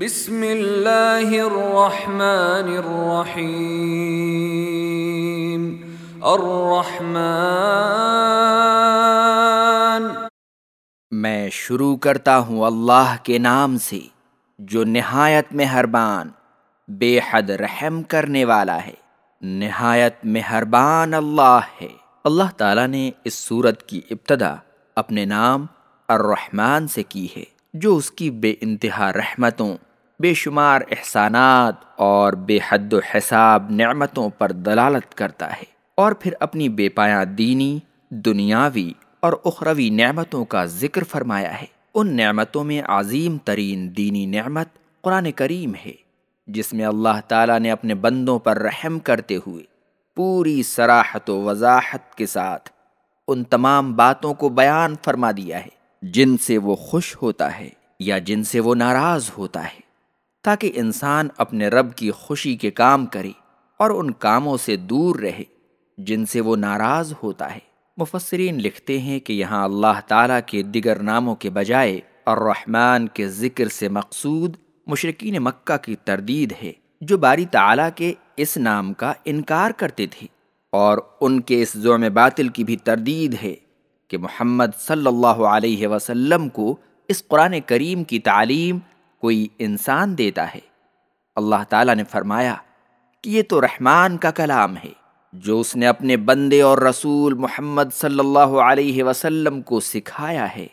بسم اللہ الرحمن الرحیم الرحمن میں شروع کرتا ہوں اللہ کے نام سے، جو نہایت مہربان، بے حد رحم کرنے والا ہے۔ نہایت مہربان اللہ ہے۔ اللہ تعالیٰ نے اس صورت کی ابتدا اپنے نام الرحمن سے کی ہے، جو اس کی بے انتہا رحمتوں بے شمار احسانات اور بے حد و حساب نعمتوں پر دلالت کرتا ہے اور پھر اپنی بے پایا دینی، دنیاوی اور اخروی نعمتوں کا ذکر فرمایا ہے۔ ان نعمتوں میں عظیم ترین دینی نعمت قرآن کریم ہے، جس میں اللہ تعالیٰ نے اپنے بندوں پر رحم کرتے ہوئے پوری سراحت و وضاحت کے ساتھ ان تمام باتوں کو بیان فرما دیا ہے۔ جن سے وہ خوش ہوتا ہے یا جن سے وہ ناراض ہوتا ہے۔ تاکہ انسان اپنے رب کی خوشی کے کام کرے اور ان کاموں سے دور رہے، جن سے وہ ناراض ہوتا ہے۔ مفسرین لکھتے ہیں کہ یہاں اللہ تعالیٰ کے دیگر ناموں کے بجائے الرحمن کے ذکر سے مقصود مشرقین مکہ کی تردید ہے، جو باری تعالیٰ کے اس نام کا انکار کرتے تھے۔ اور ان کے اس زوم باطل کی بھی تردید ہے کہ محمد صلی اللہ علیہ وسلم کو اس قرآن کریم کی تعلیم کوئی انسان دیتا ہے۔ اللہ تعالیٰ نے فرمایا کہ یہ تو رحمان کا کلام ہے، جو اس نے اپنے بندے اور رسول محمد صلی اللہ علیہ وسلم کو سکھایا ہے۔